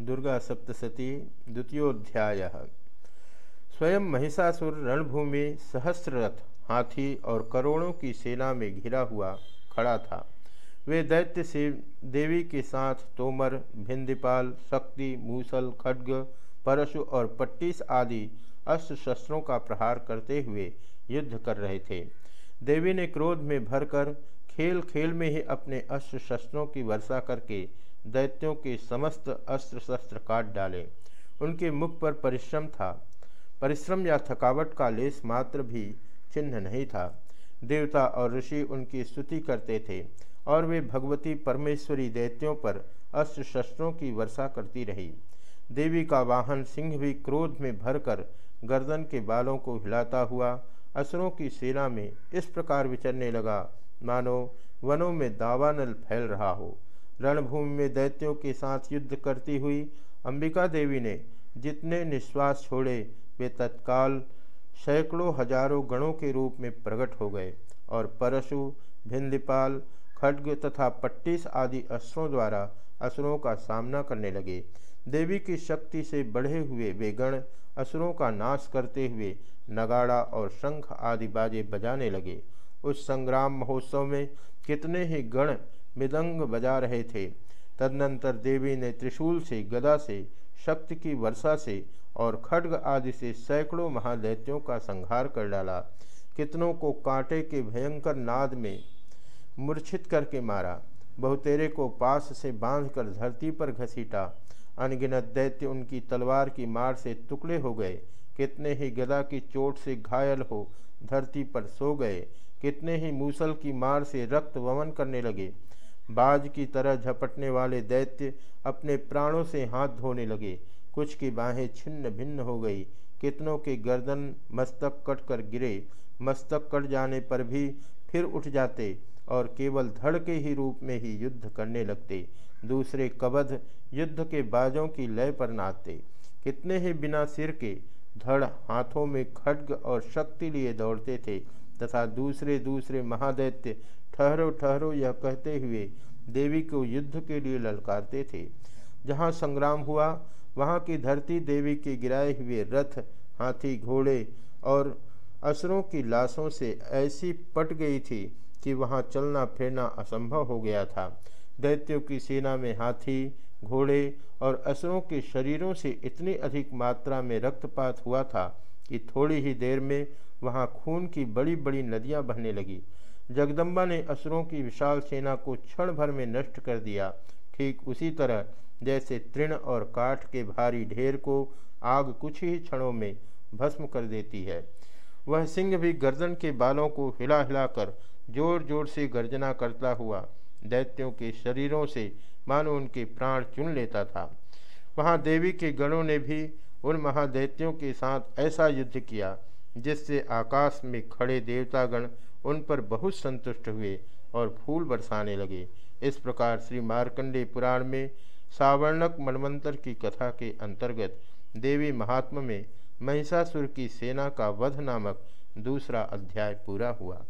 दुर्गा सप्तशती द्वितीयोध्याय। स्वयं महिषासुर रणभूमि, सहस्ररथ, हाथी और करोड़ों की सेना में घिरा हुआ खड़ा था। वे दैत्य से देवी के साथ तोमर, भिंदीपाल, शक्ति, मूसल, खड्ग, परशु और पट्टीस आदि अस्त्र शस्त्रों का प्रहार करते हुए युद्ध कर रहे थे। देवी ने क्रोध में भरकर खेल खेल में ही अपने अस्त्र शस्त्रों की वर्षा करके दैत्यों के समस्त अस्त्र शस्त्र काट डाले। उनके मुख पर परिश्रम था। परिश्रम या थकावट का लेस मात्र भी चिन्ह नहीं था। देवता और ऋषि उनकी स्तुति करते थे और वे भगवती परमेश्वरी दैत्यों पर अस्त्र शस्त्रों की वर्षा करती रही। देवी का वाहन सिंह भी क्रोध में भरकर गर्दन के बालों को हिलाता हुआ असुरों की सेना में इस प्रकार विचरने लगा, मानो वनों में दावानल फैल रहा हो। रणभूमि में दैत्यों के साथ युद्ध करती हुई अंबिका देवी ने जितने निश्वास छोड़े, वे तत्काल सैकड़ों हज़ारों गणों के रूप में प्रकट हो गए और परशु, भिंदीपाल, खड्ग तथा पट्टीस आदि अस्त्रों द्वारा असुरों का सामना करने लगे। देवी की शक्ति से बढ़े हुए वे गण असुरों का नाश करते हुए नगाड़ा और शंख आदि बाजे बजाने लगे। उस संग्राम महोत्सव में कितने ही गण मृदंग बजा रहे थे। तदनंतर देवी ने त्रिशूल से, गदा से, शक्ति की वर्षा से और खड्ग आदि से सैकड़ों महादैत्यों का संहार कर डाला। कितनों को कांटे के भयंकर नाद में मूर्छित करके मारा। बहुतेरे को पास से बांधकर धरती पर घसीटा। अनगिनत दैत्य उनकी तलवार की मार से टुकड़े हो गए। कितने ही गदा की चोट से घायल हो धरती पर सो गए। कितने ही मूसल की मार से रक्त वमन करने लगे। बाज की तरह झपटने वाले दैत्य अपने प्राणों से हाथ धोने लगे। कुछ की बाहें छिन्न भिन्न हो गई। कितनों के गर्दन मस्तक कट कर गिरे। मस्तक कट जाने पर भी फिर उठ जाते और केवल धड़ के ही रूप में ही युद्ध करने लगते। दूसरे कबध युद्ध के बाजों की लय पर नाचते। कितने ही बिना सिर के धड़ हाथों में खड्ग और शक्ति लिए दौड़ते थे। तथा दूसरे दूसरे महादैत्य ठहरो ठहरो यह कहते हुए देवी को युद्ध के लिए ललकारते थे। जहाँ संग्राम हुआ, वहाँ की धरती देवी के गिराए हुए रथ, हाथी, घोड़े और असरों की लाशों से ऐसी पट गई थी कि वहाँ चलना फिरना असंभव हो गया था। दैत्यों की सेना में हाथी, घोड़े और असरों के शरीरों से इतनी अधिक मात्रा में रक्तपात हुआ था कि थोड़ी ही देर में वहाँ खून की बड़ी बड़ी नदियाँ बहने लगी। जगदम्बा ने असुरों की विशाल सेना को क्षण भर में नष्ट कर दिया। ठीक उसी तरह, जैसे तृण और काठ के भारी ढेर को आग कुछ ही क्षणों में भस्म कर देती है। वह सिंह भी गर्दन के बालों को हिला हिलाकर ज़ोर ज़ोर से गर्जना करता हुआ दैत्यों के शरीरों से मानो उनके प्राण चुन लेता था। वहाँ देवी के गणों ने भी उन महादैत्यों के साथ ऐसा युद्ध किया। जिससे आकाश में खड़े देवतागण उन पर बहुत संतुष्ट हुए और फूल बरसाने लगे। इस प्रकार श्री मार्कंडे पुराण में सावर्णक मनवंतर की कथा के अंतर्गत देवी महात्मा में महिषासुर की सेना का वध नामक दूसरा अध्याय पूरा हुआ।